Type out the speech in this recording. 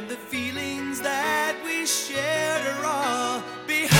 and the feelings that we shared are all behind.